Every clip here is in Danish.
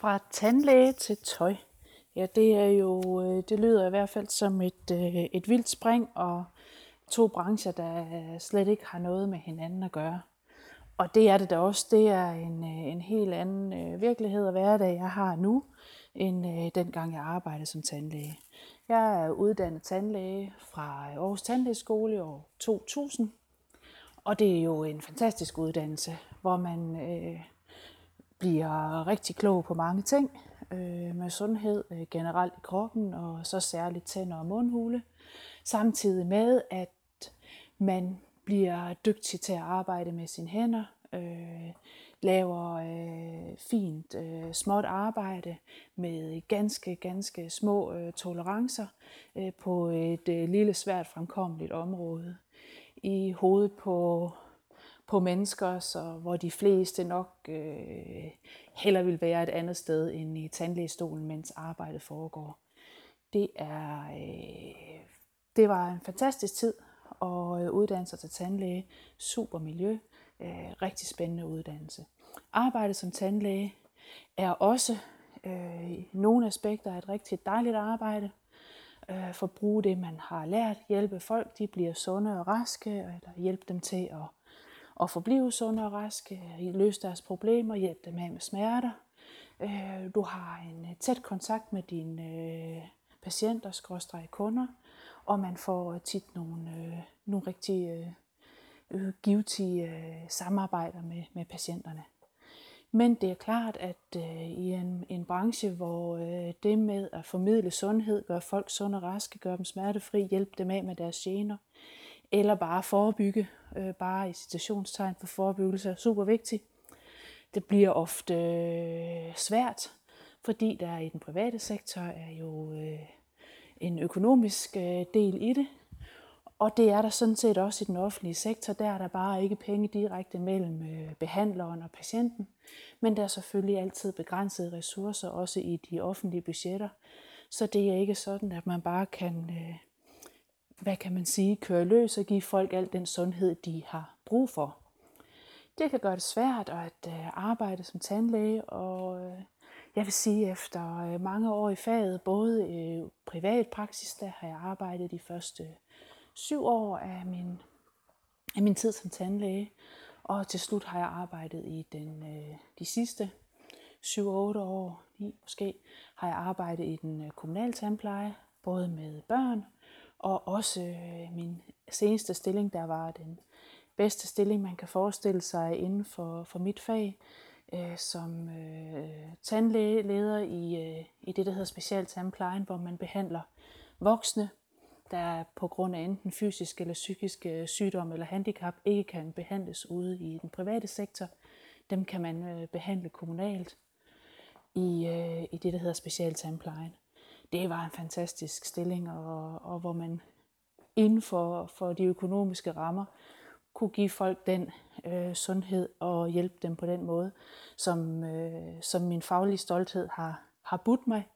Fra tandlæge til tøj. Ja, det er jo, øh, det lyder i hvert fald som et, øh, et vildt spring, og to brancher, der øh, slet ikke har noget med hinanden at gøre. Og det er det da også. Det er en, en helt anden virkelighed og hverdag, jeg har nu, end dengang jeg arbejdede som tandlæge. Jeg er uddannet tandlæge fra Aarhus Tandlægeskole i år 2000, og det er jo en fantastisk uddannelse, hvor man øh, bliver rigtig klog på mange ting øh, med sundhed øh, generelt i kroppen, og så særligt tænder og mundhule. Samtidig med, at man bliver dygtig til at arbejde med sine hænder, øh, laver øh, fint øh, småt arbejde med ganske, ganske små øh, tolerancer øh, på et øh, lille svært fremkommeligt område. I hovedet på på mennesker, så hvor de fleste nok øh, heller vil være et andet sted end i tandlægestolen, mens arbejdet foregår. Det, er, øh, det var en fantastisk tid at uddannelse uddanne sig til tandlæge. Super miljø. Øh, rigtig spændende uddannelse. Arbejdet som tandlæge er også øh, i nogle aspekter et rigtig dejligt arbejde. Øh, for at bruge det, man har lært. Hjælpe folk, de bliver sunde og raske, eller hjælpe dem til at at forblive sunde og raske, løse deres problemer, hjælpe dem af med smerter. Øh, du har en øh, tæt kontakt med dine øh, patienter, skråstrej kunder, og man får tit nogle, nogle rigtig givetige samarbejder med, med patienterne. Men det er klart, at øh, i en, en branche, hvor øh, det med at formidle sundhed, gøre folk sunde og raske, gøre dem smertefri, hjælpe dem af med deres gener, eller bare forebygge, øh, bare i citationstegn for forebyggelse er super vigtigt. Det bliver ofte øh, svært, fordi der i den private sektor er jo øh, en økonomisk øh, del i det, og det er der sådan set også i den offentlige sektor. Der er der bare ikke penge direkte mellem øh, behandleren og patienten, men der er selvfølgelig altid begrænsede ressourcer, også i de offentlige budgetter. Så det er ikke sådan, at man bare kan øh, hvad kan man sige, køre løs og give folk al den sundhed, de har brug for. Det kan gøre det svært at øh, arbejde som tandlæge, og øh, jeg vil sige, efter øh, mange år i faget, både i privat praksis, der har jeg arbejdet de første syv år af min, af min tid som tandlæge, og til slut har jeg arbejdet i den, de sidste 7-8 år, i måske, har jeg arbejdet i den kommunale tandpleje, både med børn og også øh, min seneste stilling, der var den bedste stilling, man kan forestille sig inden for, for mit fag, øh, som øh, tandlægeleder i, øh, i det, der hedder specialtandplejen, hvor man behandler voksne, der på grund af enten fysisk eller psykisk øh, sygdom eller handicap ikke kan behandles ude i den private sektor. Dem kan man øh, behandle kommunalt i, øh, i det, der hedder specialtandplejen det var en fantastisk stilling, og, og hvor man inden for, for de økonomiske rammer kunne give folk den øh, sundhed og hjælpe dem på den måde, som, øh, som min faglige stolthed har, har budt mig.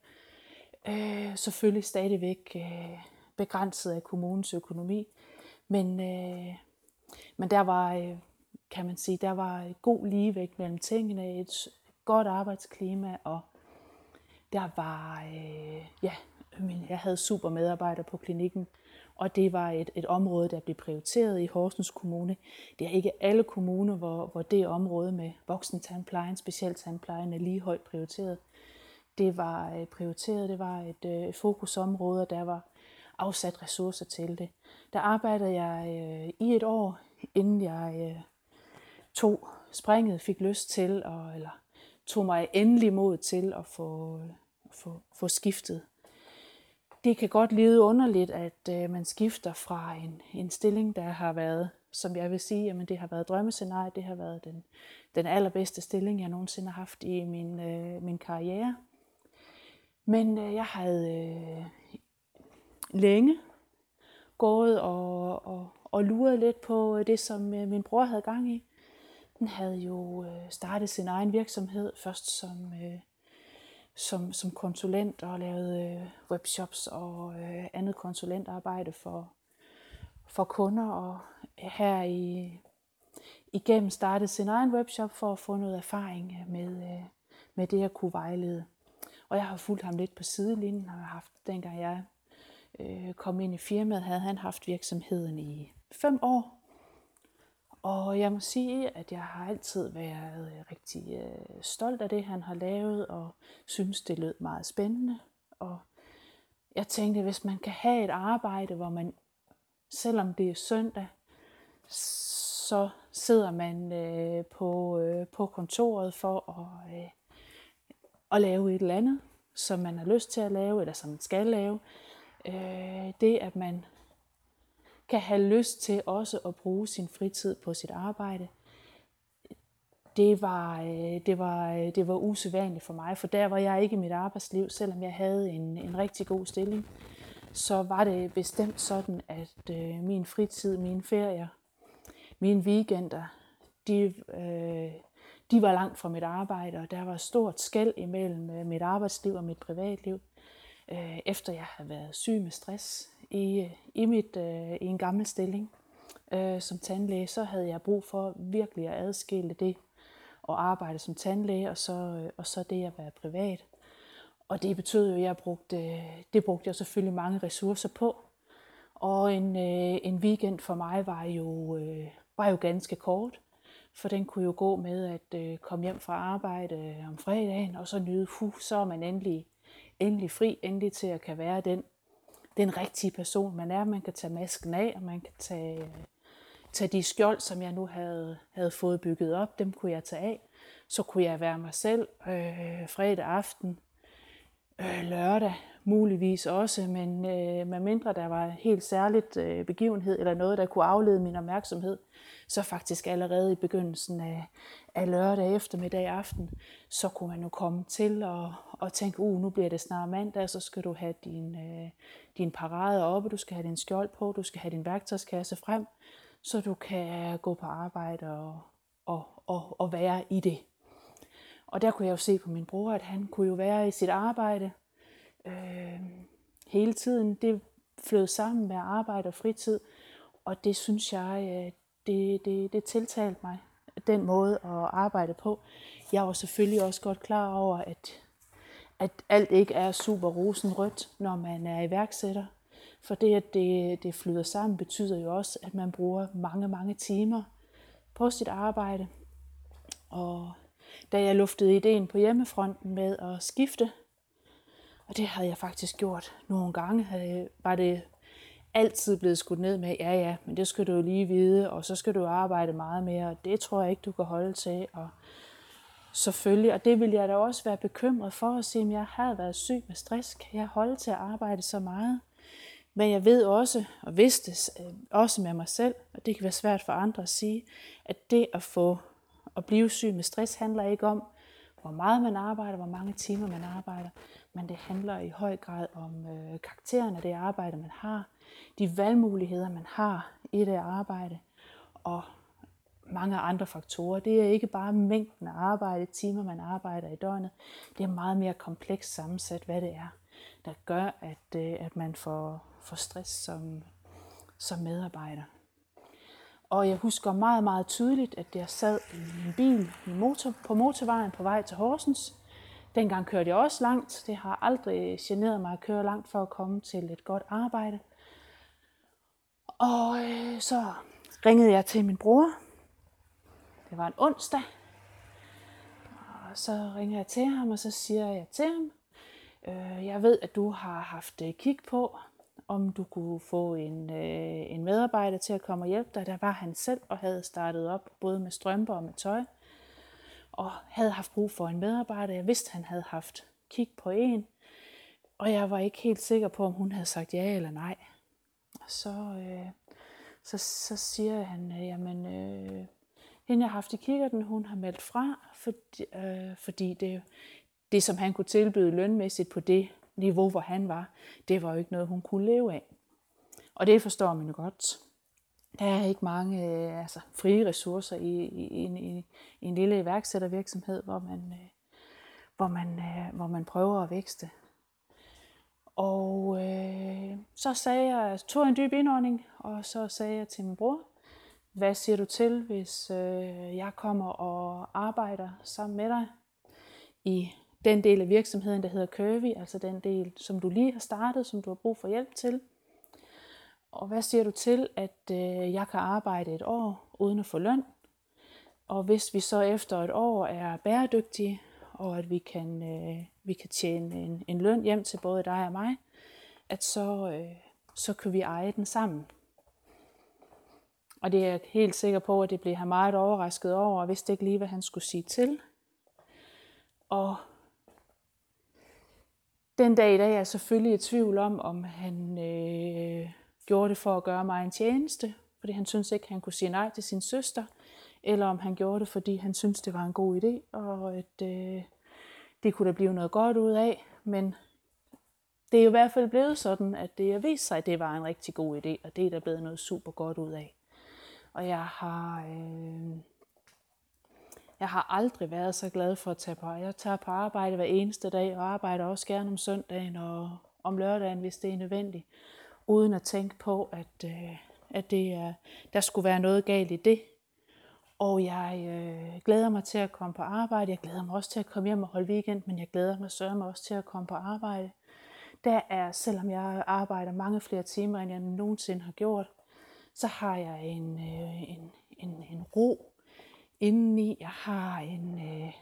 Øh, selvfølgelig stadigvæk øh, begrænset af kommunens økonomi, men, øh, men der var, øh, kan man sige, der var god ligevægt mellem tingene, et godt arbejdsklima og der var, øh, ja, jeg havde super medarbejdere på klinikken, og det var et, et område, der blev prioriteret i Horsens Kommune. Det er ikke alle kommuner, hvor, hvor det område med voksentandplejen, specialtandplejen er lige højt prioriteret. Det var øh, prioriteret, det var et øh, fokusområde, og der var afsat ressourcer til det. Der arbejdede jeg øh, i et år, inden jeg øh, tog springet, fik lyst til, og, eller tog mig endelig mod til at få, få, få skiftet. Det kan godt lyde underligt, at øh, man skifter fra en, en stilling, der har været, som jeg vil sige, jamen det har været drømmescenarie, det har været den, den allerbedste stilling, jeg nogensinde har haft i min, øh, min karriere. Men øh, jeg havde øh, længe gået og, og, og luret lidt på øh, det, som øh, min bror havde gang i. Den havde jo øh, startet sin egen virksomhed, først som øh, som, som konsulent og lavet øh, webshops og øh, andet konsulentarbejde for, for kunder. Og her i, igennem startede sin egen webshop for at få noget erfaring med, øh, med det at kunne vejlede. Og jeg har fulgt ham lidt på sidelinjen, har haft, dengang jeg øh, kom ind i firmaet, havde han haft virksomheden i fem år. Og jeg må sige, at jeg har altid været øh, rigtig øh, stolt af det, han har lavet, og synes, det lød meget spændende. Og jeg tænkte, hvis man kan have et arbejde, hvor man, selvom det er søndag, så sidder man øh, på, øh, på kontoret for at, øh, at lave et eller andet, som man har lyst til at lave, eller som man skal lave. Øh, det, at man kan have lyst til også at bruge sin fritid på sit arbejde, det var, øh, det var, øh, det var usædvanligt for mig, for der var jeg ikke i mit arbejdsliv, selvom jeg havde en, en rigtig god stilling. Så var det bestemt sådan, at øh, min fritid, mine ferier, mine weekender, de, øh, de var langt fra mit arbejde, og der var stort skæld imellem øh, mit arbejdsliv og mit privatliv. Øh, efter jeg havde været syg med stress i, i, mit, øh, i en gammel stilling øh, som tandlæge, så havde jeg brug for virkelig at adskille det at arbejde som tandlæge, og så, øh, og så det at være privat. Og det betød jo, at jeg brugte, det brugte jeg selvfølgelig mange ressourcer på. Og en, øh, en weekend for mig var jo, øh, var jo ganske kort, for den kunne jo gå med at øh, komme hjem fra arbejde øh, om fredagen, og så nyde, hu, så er man endelig, endelig fri, endelig til at kan være den, den rigtige person, man er. Man kan tage masken af, og man kan tage, tage de skjold, som jeg nu havde, havde fået bygget op, dem kunne jeg tage af. Så kunne jeg være mig selv øh, fredag aften, øh, lørdag muligvis også, men øh, med mindre der var helt særligt øh, begivenhed eller noget, der kunne aflede min opmærksomhed, så faktisk allerede i begyndelsen af, af lørdag eftermiddag aften, så kunne man nu komme til og, og tænke, uh, nu bliver det snart mandag, så skal du have din, øh, din parade oppe, du skal have din skjold på, du skal have din værktøjskasse frem, så du kan gå på arbejde og, og, og, og være i det. Og der kunne jeg jo se på min bror, at han kunne jo være i sit arbejde øh, hele tiden. Det flød sammen med arbejde og fritid, og det synes jeg, øh, det, det, det tiltalte mig, den måde at arbejde på. Jeg var selvfølgelig også godt klar over, at, at alt ikke er super rosenrødt, når man er iværksætter. For det, at det, det flyder sammen, betyder jo også, at man bruger mange, mange timer på sit arbejde. Og da jeg luftede ideen på hjemmefronten med at skifte, og det havde jeg faktisk gjort nogle gange, øh, var det altid blevet skudt ned med, ja ja, men det skal du jo lige vide, og så skal du arbejde meget mere, og det tror jeg ikke, du kan holde til. Og selvfølgelig, og det ville jeg da også være bekymret for at se, om jeg havde været syg med stress, kan jeg holde til at arbejde så meget? Men jeg ved også, og vidste øh, også med mig selv, og det kan være svært for andre at sige, at det at få at blive syg med stress handler ikke om, hvor meget man arbejder, hvor mange timer man arbejder, men det handler i høj grad om øh, karakteren af det arbejde, man har, de valgmuligheder, man har i det arbejde, og mange andre faktorer. Det er ikke bare mængden af arbejde, timer man arbejder i døgnet. Det er meget mere komplekst sammensat, hvad det er, der gør, at, øh, at man får, får stress som, som medarbejder. Og jeg husker meget, meget tydeligt, at jeg sad i en bil i motor, på motorvejen på vej til Horsens. Dengang kørte jeg også langt. Det har aldrig generet mig at køre langt for at komme til et godt arbejde. Og øh, så ringede jeg til min bror. Det var en onsdag. Og så ringer jeg til ham, og så siger jeg til ham, øh, jeg ved, at du har haft øh, kig på, om du kunne få en, øh, en medarbejder til at komme og hjælpe dig. Der var han selv og havde startet op både med strømper og med tøj. Og havde haft brug for en medarbejder. Jeg vidste, han havde haft kig på en. Og jeg var ikke helt sikker på, om hun havde sagt ja eller nej. Og så, øh, så, så siger han, øh, jamen, øh, hende jeg har haft i kikkerten, hun har meldt fra, fordi, øh, fordi det, det, som han kunne tilbyde lønmæssigt på det niveau, hvor han var, det var jo ikke noget, hun kunne leve af. Og det forstår man jo godt. Der er ikke mange øh, altså, frie ressourcer i, i, i, i, i en lille iværksættervirksomhed, hvor man, øh, hvor, man, øh, hvor man prøver at vækste. Og øh, så sagde jeg, altså tog en dyb indånding, og så sagde jeg til min bror, hvad siger du til, hvis øh, jeg kommer og arbejder sammen med dig i den del af virksomheden, der hedder Curvy, altså den del, som du lige har startet, som du har brug for hjælp til. Og hvad siger du til, at øh, jeg kan arbejde et år uden at få løn? Og hvis vi så efter et år er bæredygtige, og at vi kan, øh, vi kan tjene en, en løn hjem til både dig og mig, at så, øh, så kan vi eje den sammen. Og det er jeg helt sikker på, at det blev han meget overrasket over, og vidste ikke lige, hvad han skulle sige til. Og den dag i dag er jeg selvfølgelig i tvivl om, om han øh, gjorde det for at gøre mig en tjeneste, fordi han syntes ikke, han kunne sige nej til sin søster, eller om han gjorde det, fordi han syntes, det var en god idé, og at øh, det kunne der blive noget godt ud af. Men det er jo i hvert fald blevet sådan, at det har vist sig, at det var en rigtig god idé, og det er der blevet noget super godt ud af. Og jeg har, øh, jeg har aldrig været så glad for at tage på. Jeg tager på arbejde hver eneste dag, og arbejder også gerne om søndagen og om lørdagen, hvis det er nødvendigt, uden at tænke på, at, øh, at det er, der skulle være noget galt i det. Og jeg øh, glæder mig til at komme på arbejde. Jeg glæder mig også til at komme hjem og holde weekend, men jeg glæder mig sørge mig også til at komme på arbejde. Der er, selvom jeg arbejder mange flere timer, end jeg nogensinde har gjort, så har jeg en, øh, en, en, en ro indeni. Jeg har en, øh,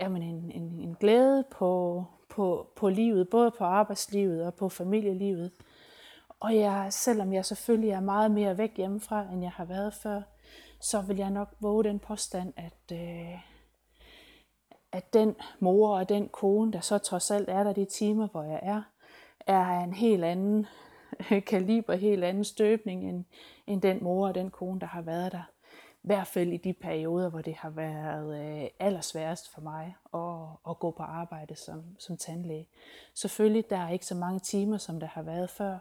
jamen en, en, en glæde på, på, på livet, både på arbejdslivet og på familielivet. Og jeg, selvom jeg selvfølgelig er meget mere væk hjemmefra, end jeg har været før, så vil jeg nok våge den påstand, at, øh, at den mor og den kone, der så trods alt er der de timer, hvor jeg er, er en helt anden kaliber, helt anden støbning end, end den mor og den kone, der har været der. I hvert fald i de perioder, hvor det har været øh, allersværest for mig at, at gå på arbejde som, som tandlæge. Selvfølgelig, der er ikke så mange timer, som der har været før.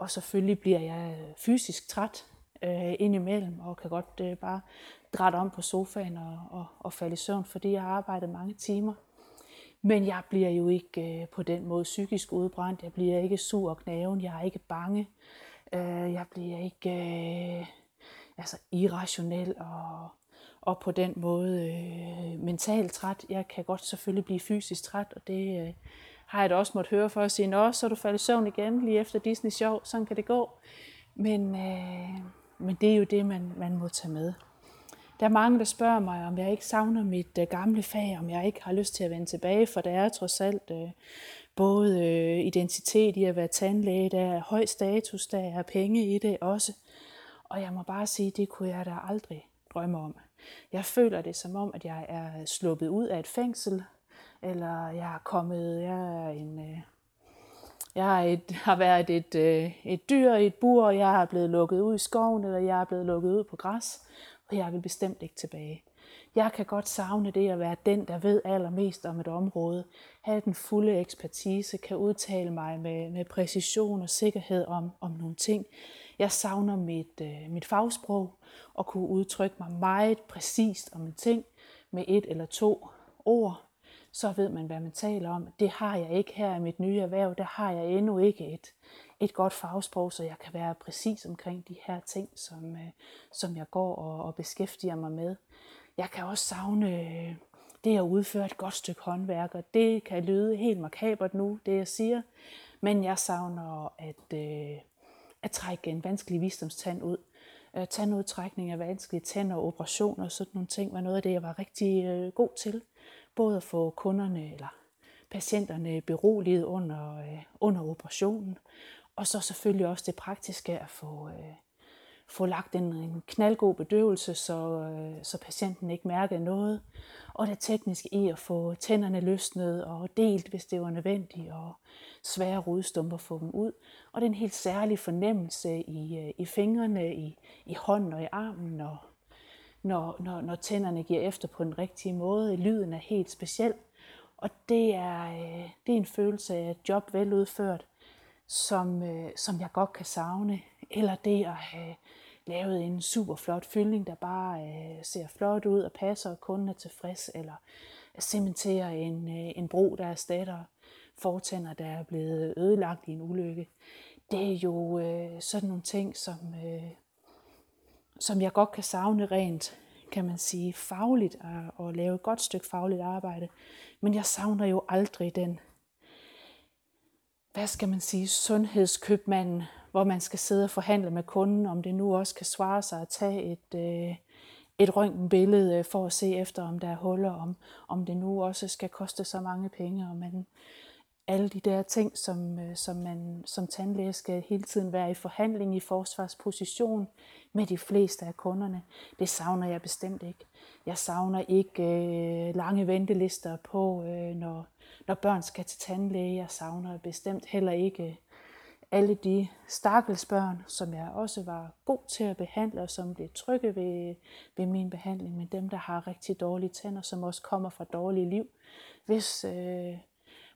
Og selvfølgelig bliver jeg øh, fysisk træt øh, indimellem, og kan godt øh, bare drætte om på sofaen og, og, og falde i søvn, fordi jeg har arbejdet mange timer. Men jeg bliver jo ikke øh, på den måde psykisk udbrændt. Jeg bliver ikke sur og knaven. Jeg er ikke bange. Øh, jeg bliver ikke øh, altså irrationel og, og på den måde øh, mentalt træt. Jeg kan godt selvfølgelig blive fysisk træt, og det øh, har jeg da også måttet høre for at sige, nå, så er du faldet i søvn igen lige efter Disney Show. Sådan kan det gå. Men, øh, men det er jo det, man, man må tage med. Der er mange, der spørger mig, om jeg ikke savner mit øh, gamle fag, om jeg ikke har lyst til at vende tilbage, for der er trods alt øh, både øh, identitet i at være tandlæge, der er høj status, der er penge i det også. Og jeg må bare sige, det kunne jeg da aldrig drømme om. Jeg føler det som om, at jeg er sluppet ud af et fængsel, eller jeg er kommet, jeg er en, øh, jeg er et, har været et, øh, et dyr i et bur, og jeg er blevet lukket ud i skoven, eller jeg er blevet lukket ud på græs og jeg vil bestemt ikke tilbage. Jeg kan godt savne det at være den, der ved allermest om et område, have den fulde ekspertise, kan udtale mig med, med præcision og sikkerhed om, om nogle ting. Jeg savner mit, øh, mit fagsprog og kunne udtrykke mig meget præcist om en ting med et eller to ord. Så ved man, hvad man taler om. Det har jeg ikke her i mit nye erhverv. Der har jeg endnu ikke et, et godt fagsprog, så jeg kan være præcis omkring de her ting, som, øh, som jeg går og, og beskæftiger mig med. Jeg kan også savne øh, det at udføre et godt stykke håndværk, og det kan lyde helt makabert nu, det jeg siger, men jeg savner at, øh, at trække en vanskelig visdomstand ud. Øh, tandudtrækning af vanskelige tænder operationer og sådan nogle ting var noget af det, jeg var rigtig øh, god til. Både at få kunderne eller patienterne beroliget under, øh, under operationen, og så selvfølgelig også det praktiske at få, øh, få lagt en, en knaldgod bedøvelse, så, øh, så patienten ikke mærker noget. Og det tekniske i at få tænderne løsnet og delt, hvis det var nødvendigt, og svære rodstumper få dem ud. Og den helt særlige fornemmelse i, øh, i fingrene, i, i hånden og i armen, og når, når, når tænderne giver efter på den rigtige måde. Lyden er helt speciel. Og det er, øh, det er en følelse af et job vel udført, som, øh, som jeg godt kan savne. Eller det at have lavet en super flot fyldning, der bare øh, ser flot ud og passer, og kunden er tilfreds. Eller cementere en, øh, en bro, der erstatter fortænder, der er blevet ødelagt i en ulykke. Det er jo øh, sådan nogle ting, som, øh, som jeg godt kan savne rent kan man sige, fagligt og, og lave et godt stykke fagligt arbejde. Men jeg savner jo aldrig den, hvad skal man sige, sundhedskøbmanden, hvor man skal sidde og forhandle med kunden, om det nu også kan svare sig at tage et, øh, et røntgenbillede øh, for at se efter, om der er huller, om, om det nu også skal koste så mange penge, og man, alle de der ting, som, øh, som man som tandlæge skal hele tiden være i forhandling i forsvarsposition med de fleste af kunderne. Det savner jeg bestemt ikke. Jeg savner ikke øh, lange ventelister på, øh, når, når børn skal til tandlæge. Jeg savner bestemt heller ikke øh, alle de stakkelsbørn, som jeg også var god til at behandle, og som blev trygge ved, ved min behandling, men dem, der har rigtig dårlige tænder, som også kommer fra dårlige liv, hvis øh,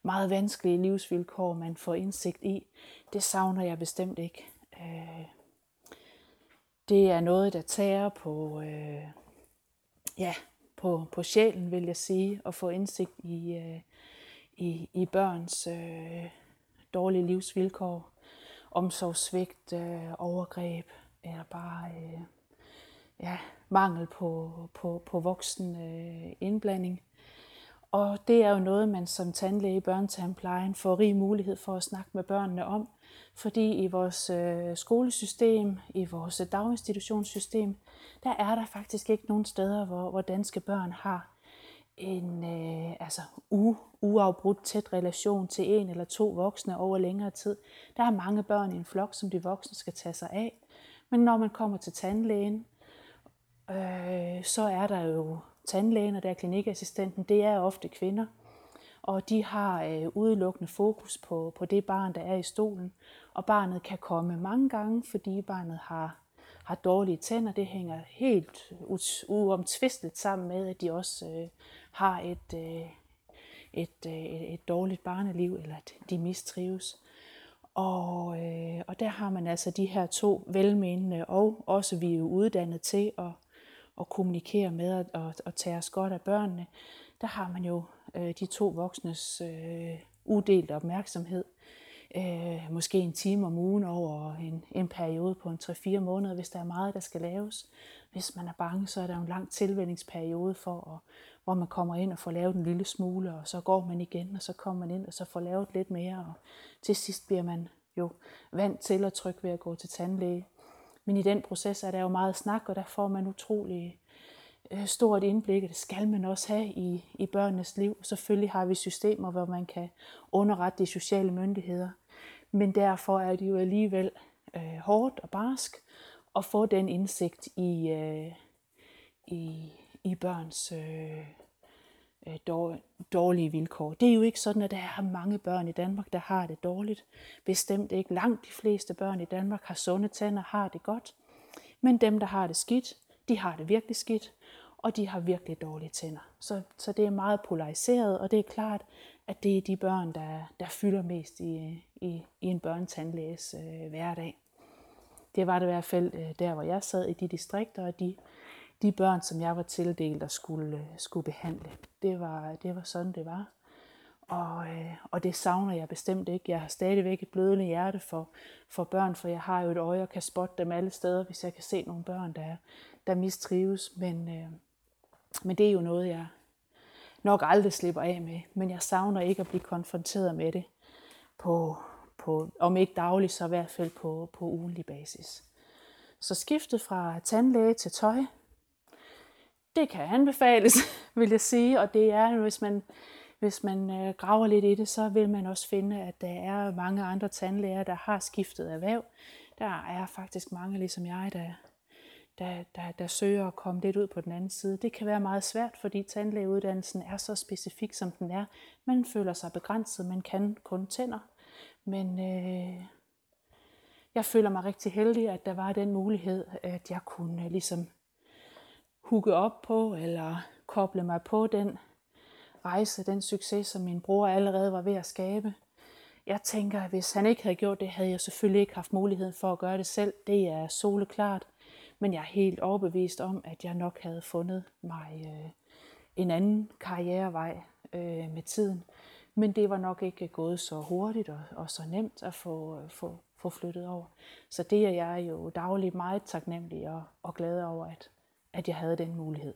meget vanskelige livsvilkår man får indsigt i, det savner jeg bestemt ikke. Øh, det er noget, der tager på, øh, ja, på, på sjælen, vil jeg sige, at få indsigt i, øh, i, i børns øh, dårlige livsvilkår omsorgssvigt, øh, overgreb, eller bare øh, ja, mangel på, på, på voksen øh, indblanding. Og det er jo noget, man som tandlæge i børnetandplejen får rig mulighed for at snakke med børnene om, fordi i vores øh, skolesystem, i vores daginstitutionssystem, der er der faktisk ikke nogen steder, hvor, hvor danske børn har en øh, altså u, uafbrudt tæt relation til en eller to voksne over længere tid. Der er mange børn i en flok, som de voksne skal tage sig af. Men når man kommer til tandlægen, øh, så er der jo tandlægen og der er klinikassistenten, det er ofte kvinder. Og de har øh, udelukkende fokus på, på det barn, der er i stolen. Og barnet kan komme mange gange, fordi barnet har har dårlige tænder, det hænger helt uomtvisteligt sammen med, at de også øh, har et, øh, et, øh, et dårligt barneliv, eller at de mistrives. Og, øh, og der har man altså de her to velmenende, og også vi er jo uddannet til at, at kommunikere med og, og, og tage os godt af børnene. Der har man jo øh, de to voksnes øh, uddelte opmærksomhed øh, måske en time om ugen over en, en periode på en 3-4 måneder, hvis der er meget, der skal laves. Hvis man er bange, så er der en lang tilvændingsperiode for, at, hvor man kommer ind og får lavet en lille smule, og så går man igen, og så kommer man ind og så får lavet lidt mere, og til sidst bliver man jo vant til at trykke ved at gå til tandlæge. Men i den proces er der jo meget snak, og der får man utrolig øh, stort indblik, og det skal man også have i, i børnenes liv. Selvfølgelig har vi systemer, hvor man kan underrette de sociale myndigheder, men derfor er det jo alligevel øh, hårdt og barsk at få den indsigt i, øh, i, i børns øh Øh, dårlige vilkår. Det er jo ikke sådan, at der er mange børn i Danmark, der har det dårligt. Bestemt ikke. Langt de fleste børn i Danmark har sunde tænder, har det godt. Men dem, der har det skidt, de har det virkelig skidt, og de har virkelig dårlige tænder. Så, så det er meget polariseret, og det er klart, at det er de børn, der, der fylder mest i, i, i en børnetandlæges øh, hverdag. Det var det i hvert fald øh, der, hvor jeg sad i de distrikter, og de, de børn, som jeg var tildelt og skulle, øh, skulle behandle. Det var, det var sådan, det var. Og, øh, og det savner jeg bestemt ikke. Jeg har stadigvæk et blødende hjerte for, for børn, for jeg har jo et øje og kan spotte dem alle steder, hvis jeg kan se nogle børn, der, der mistrives. Men, øh, men det er jo noget, jeg nok aldrig slipper af med. Men jeg savner ikke at blive konfronteret med det på, på om ikke dagligt, så i hvert fald på, på ugenlig basis. Så skiftet fra tandlæge til tøj, det kan anbefales, vil jeg sige, og det er, hvis man, hvis man øh, graver lidt i det, så vil man også finde, at der er mange andre tandlæger, der har skiftet erhverv. Der er faktisk mange, ligesom jeg, der, der, der, der søger at komme lidt ud på den anden side. Det kan være meget svært, fordi tandlægeuddannelsen er så specifik, som den er. Man føler sig begrænset, man kan kun tænder. Men øh, jeg føler mig rigtig heldig, at der var den mulighed, at jeg kunne øh, ligesom hugge op på, eller koble mig på den rejse, den succes, som min bror allerede var ved at skabe. Jeg tænker, at hvis han ikke havde gjort det, havde jeg selvfølgelig ikke haft muligheden for at gøre det selv. Det er soleklart. Men jeg er helt overbevist om, at jeg nok havde fundet mig øh, en anden karrierevej øh, med tiden. Men det var nok ikke gået så hurtigt og, og så nemt at få, øh, få, få flyttet over. Så det er jeg jo dagligt meget taknemmelig og, og glad over, at, at jeg havde den mulighed.